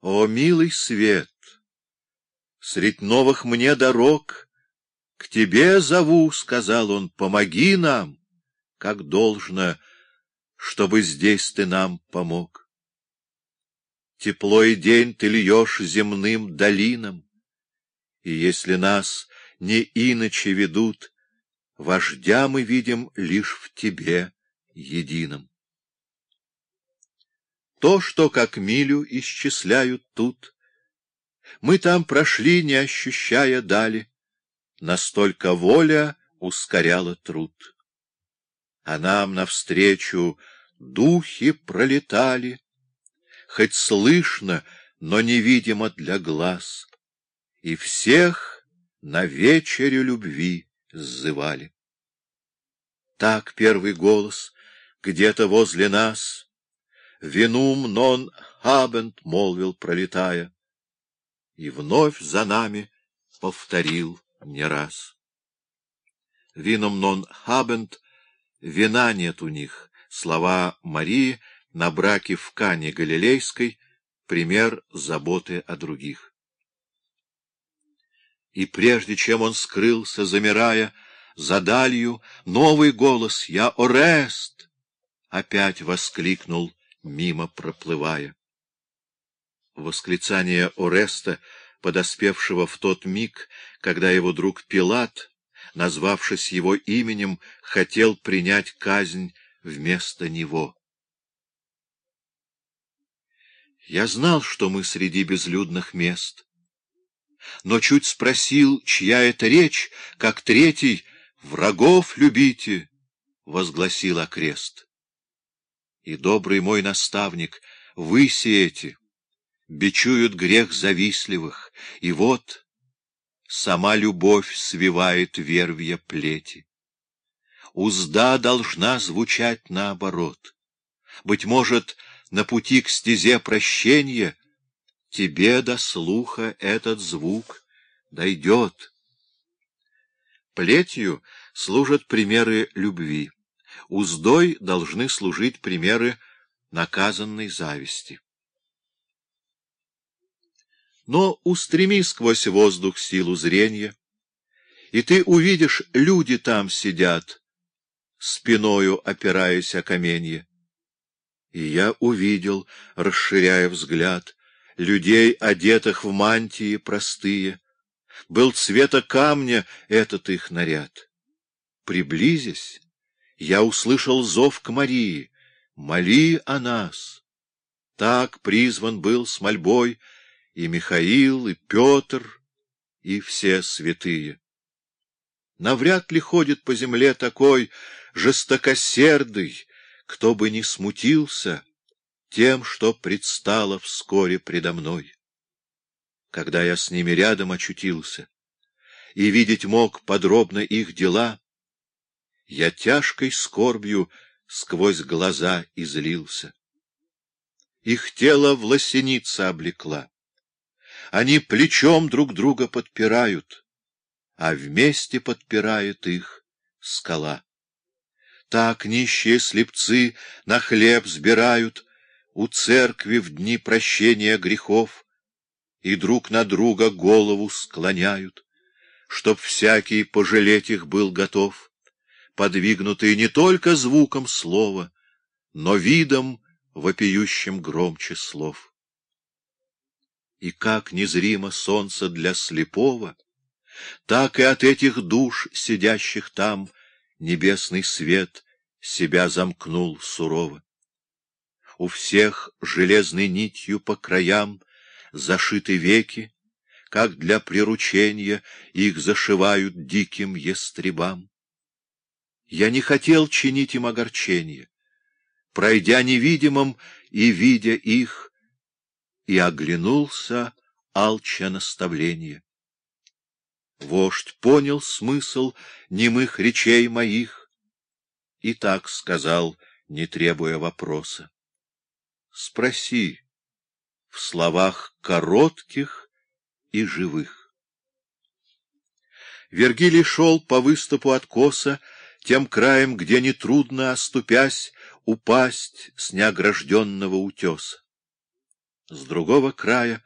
О, милый свет! Средь новых мне дорог к тебе зову, — сказал он, — помоги нам, как должно, чтобы здесь ты нам помог. Тепло и день ты льешь земным долинам, и если нас не иначе ведут, вождя мы видим лишь в тебе едином. То, что как милю исчисляют тут, мы там прошли, не ощущая дали, настолько воля ускоряла труд. А нам навстречу духи пролетали, хоть слышно, но невидимо для глаз, и всех на вечере любви сзывали. Так первый голос где-то возле нас «Винум нон хабент» молвил, пролетая, и вновь за нами повторил не раз. Вином нон хабент, вина нет у них, слова Марии на браке в Кане Галилейской, пример заботы о других. И прежде чем он скрылся, замирая, за далью, новый голос «Я Орест!» опять воскликнул, мимо проплывая. Восклицание Ореста — подоспевшего в тот миг, когда его друг Пилат, назвавшись его именем, хотел принять казнь вместо него. Я знал, что мы среди безлюдных мест, но чуть спросил, чья это речь, как третий «Врагов любите!» — возгласил окрест. И добрый мой наставник, вы сеете, бичуют грех завистливых, и вот сама любовь свивает вервья плети. Узда должна звучать наоборот. Быть может, на пути к стезе прощения тебе до слуха этот звук дойдет. Плетью служат примеры любви, уздой должны служить примеры наказанной зависти. Но устреми сквозь воздух силу зрения, и ты увидишь, люди там сидят, спиною опираясь о каменье. И я увидел, расширяя взгляд, людей, одетых в мантии простые. Был цвета камня этот их наряд. Приблизясь, я услышал зов к Марии. «Моли о нас!» Так призван был с мольбой и Михаил, и Петр, и все святые. Навряд ли ходит по земле такой жестокосердый, кто бы не смутился тем, что предстало вскоре предо мной. Когда я с ними рядом очутился и видеть мог подробно их дела, я тяжкой скорбью сквозь глаза излился. Их тело в лосеница облекла. Они плечом друг друга подпирают, а вместе подпирает их скала. Так нищие слепцы на хлеб сбирают у церкви в дни прощения грехов и друг на друга голову склоняют, чтоб всякий пожалеть их был готов, подвигнутый не только звуком слова, но видом, вопиющим громче слов и как незримо солнце для слепого, так и от этих душ, сидящих там, небесный свет себя замкнул сурово. У всех железной нитью по краям зашиты веки, как для приручения их зашивают диким ястребам. Я не хотел чинить им огорчения, пройдя невидимым и видя их, и оглянулся, алча наставление. Вождь понял смысл немых речей моих и так сказал, не требуя вопроса. Спроси в словах коротких и живых. Вергилий шел по выступу откоса, тем краем, где нетрудно, оступясь, упасть с неогражденного утеса. С другого края